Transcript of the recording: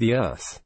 the earth.